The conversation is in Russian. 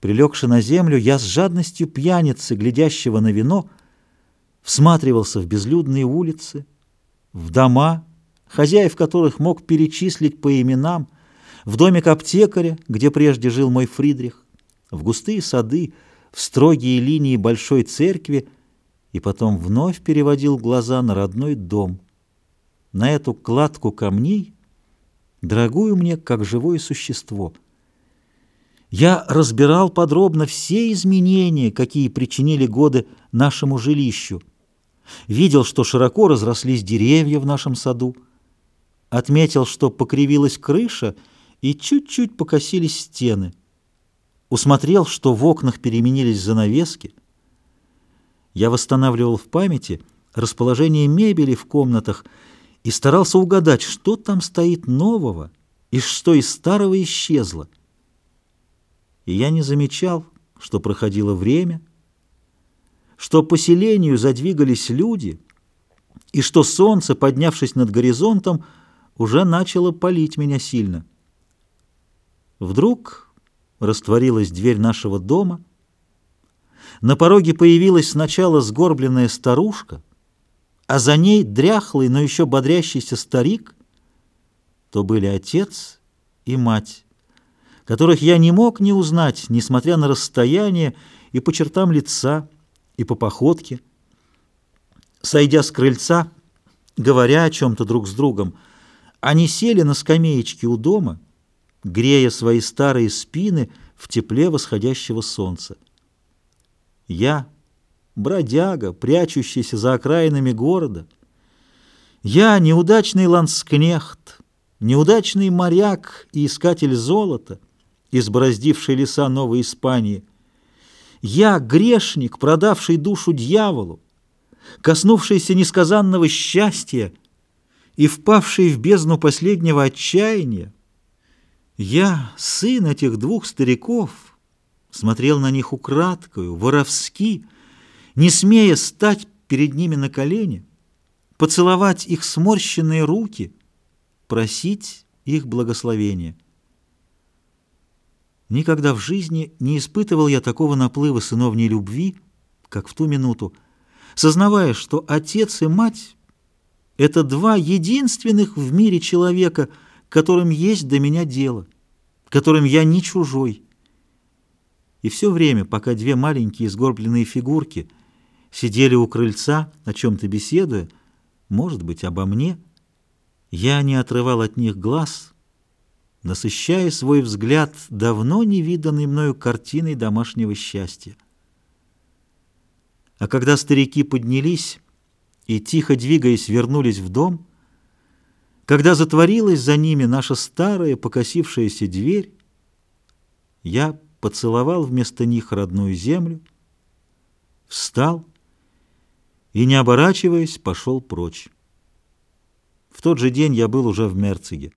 Прилегши на землю, я с жадностью пьяницы, глядящего на вино, всматривался в безлюдные улицы, в дома, хозяев которых мог перечислить по именам, в домик аптекаря, где прежде жил мой Фридрих, в густые сады, в строгие линии большой церкви, и потом вновь переводил глаза на родной дом, на эту кладку камней, дорогую мне как живое существо — я разбирал подробно все изменения, какие причинили годы нашему жилищу. Видел, что широко разрослись деревья в нашем саду. Отметил, что покривилась крыша и чуть-чуть покосились стены. Усмотрел, что в окнах переменились занавески. Я восстанавливал в памяти расположение мебели в комнатах и старался угадать, что там стоит нового и что из старого исчезло и я не замечал, что проходило время, что по селению задвигались люди, и что солнце, поднявшись над горизонтом, уже начало палить меня сильно. Вдруг растворилась дверь нашего дома, на пороге появилась сначала сгорбленная старушка, а за ней дряхлый, но еще бодрящийся старик, то были отец и мать которых я не мог не узнать, несмотря на расстояние и по чертам лица, и по походке. Сойдя с крыльца, говоря о чем-то друг с другом, они сели на скамеечке у дома, грея свои старые спины в тепле восходящего солнца. Я, бродяга, прячущийся за окраинами города, я, неудачный ланскнехт, неудачный моряк и искатель золота — избороздивший леса Новой Испании. Я грешник, продавший душу дьяволу, коснувшийся несказанного счастья и впавший в бездну последнего отчаяния. Я, сын этих двух стариков, смотрел на них украдкою, воровски, не смея стать перед ними на колени, поцеловать их сморщенные руки, просить их благословения. Никогда в жизни не испытывал я такого наплыва сыновней любви, как в ту минуту, сознавая, что отец и мать — это два единственных в мире человека, которым есть до меня дело, которым я не чужой. И все время, пока две маленькие сгорбленные фигурки сидели у крыльца, о чем-то беседуя, может быть, обо мне, я не отрывал от них глаз — насыщая свой взгляд давно невиданной мною картиной домашнего счастья. А когда старики поднялись и, тихо двигаясь, вернулись в дом, когда затворилась за ними наша старая покосившаяся дверь, я поцеловал вместо них родную землю, встал и, не оборачиваясь, пошел прочь. В тот же день я был уже в Мерциге.